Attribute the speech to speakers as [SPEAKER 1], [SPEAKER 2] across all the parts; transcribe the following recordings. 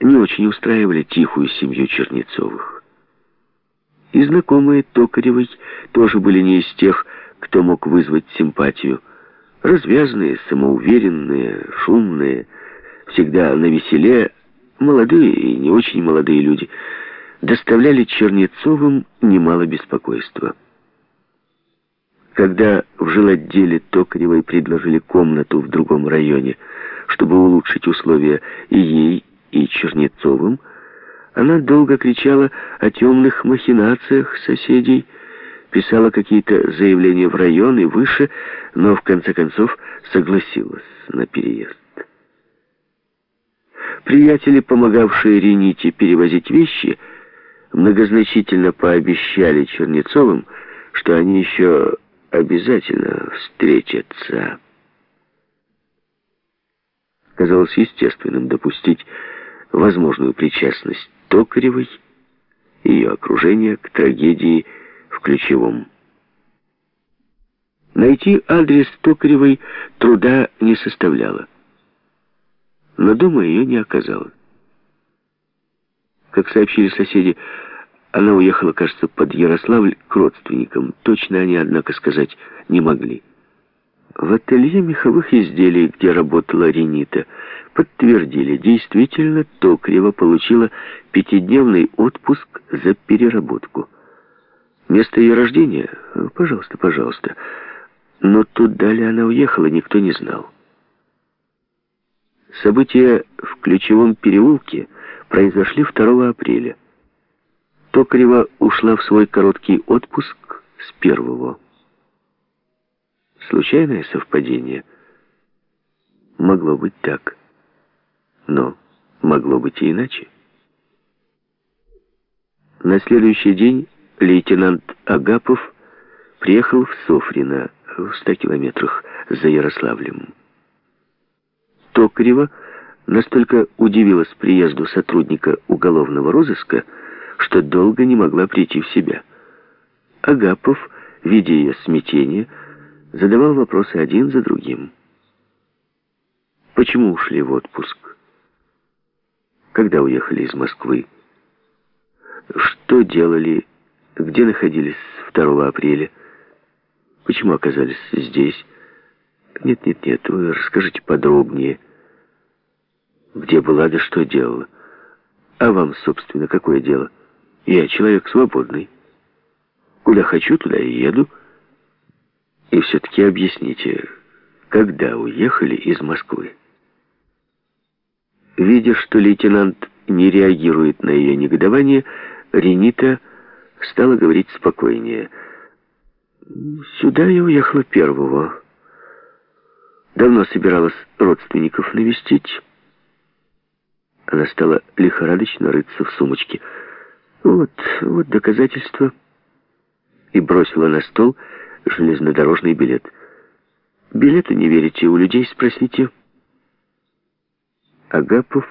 [SPEAKER 1] не очень устраивали тихую семью Чернецовых. И знакомые Токаревой тоже были не из тех, кто мог вызвать симпатию. Развязные, самоуверенные, шумные, всегда на веселе, молодые и не очень молодые люди доставляли Чернецовым немало беспокойства. Когда в жилотделе Токаревой предложили комнату в другом районе, чтобы улучшить условия и ей, и Чернецовым, она долго кричала о темных махинациях соседей, писала какие-то заявления в район и выше, но в конце концов согласилась на переезд. Приятели, помогавшие Рените перевозить вещи, многозначительно пообещали Чернецовым, что они еще обязательно встретятся. Казалось естественным допустить возможную причастность Токаревой и ее окружения к трагедии в Ключевом. Найти адрес Токаревой труда не составляло. Но дома ее не оказалось. Как сообщили соседи, она уехала, кажется, под Ярославль к родственникам. Точно они, однако, сказать не могли. В ателье меховых изделий, где работала Ренита, подтвердили, действительно, Токрева получила пятидневный отпуск за переработку. Место ее рождения? Пожалуйста, пожалуйста. Но туда ли она уехала, никто не знал. События в Ключевом переулке произошли 2 апреля. Токарева ушла в свой короткий отпуск с первого. Случайное совпадение? Могло быть так. Но могло быть и иначе. На следующий день лейтенант Агапов приехал в Софрино, в ста километрах за Ярославлем. Токарева настолько удивилась приезду сотрудника уголовного розыска, что долго не могла прийти в себя. Агапов, видя ее смятение, задавал вопросы один за другим. Почему ушли в отпуск? Когда уехали из Москвы? Что делали? Где находились 2 апреля? Почему оказались здесь? Нет, нет, нет, вы расскажите подробнее. Где была, да что делала? А вам, собственно, какое дело? Я человек свободный. Куда хочу, туда и еду. И все-таки объясните, когда уехали из Москвы? Видя, что лейтенант не реагирует на ее негодование, Ренита стала говорить спокойнее. «Сюда я уехала первого. Давно собиралась родственников навестить». Она стала лихорадочно рыться в сумочке. Вот, вот доказательство. И бросила на стол железнодорожный билет. Билету не верите, у людей спросите. Агапов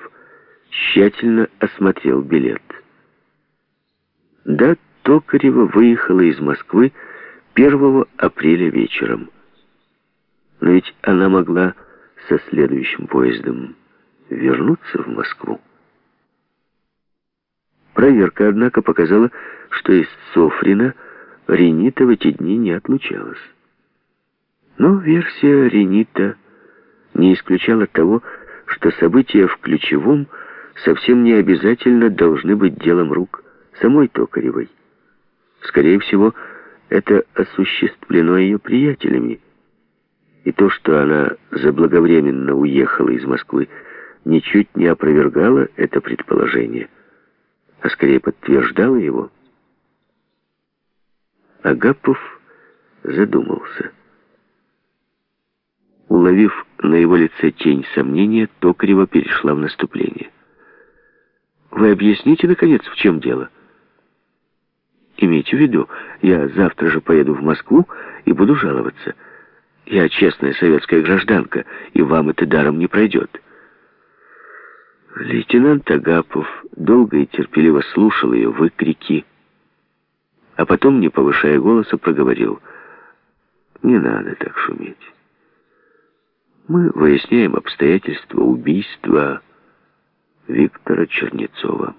[SPEAKER 1] тщательно осмотрел билет. Да, Токарева выехала из Москвы 1 апреля вечером. Но ведь она могла со следующим поездом вернуться в Москву. Проверка, однако, показала, что из Софрина Ренита в эти дни не отлучалась. Но версия Ренита не исключала того, что события в Ключевом совсем не обязательно должны быть делом рук самой Токаревой. Скорее всего, это осуществлено ее приятелями. И то, что она заблаговременно уехала из Москвы, ничуть не опровергало это предположение а скорее подтверждала его. Агапов задумался. Уловив на его лице тень сомнения, Токарева перешла в наступление. «Вы объясните, наконец, в чем дело?» «Имейте в виду, я завтра же поеду в Москву и буду жаловаться. Я честная советская гражданка, и вам это даром не пройдет». Лейтенант Агапов долго и терпеливо слушал ее выкрики, а потом, не повышая голоса, проговорил, «Не надо так шуметь. Мы выясняем обстоятельства убийства, Виктора Чернецова.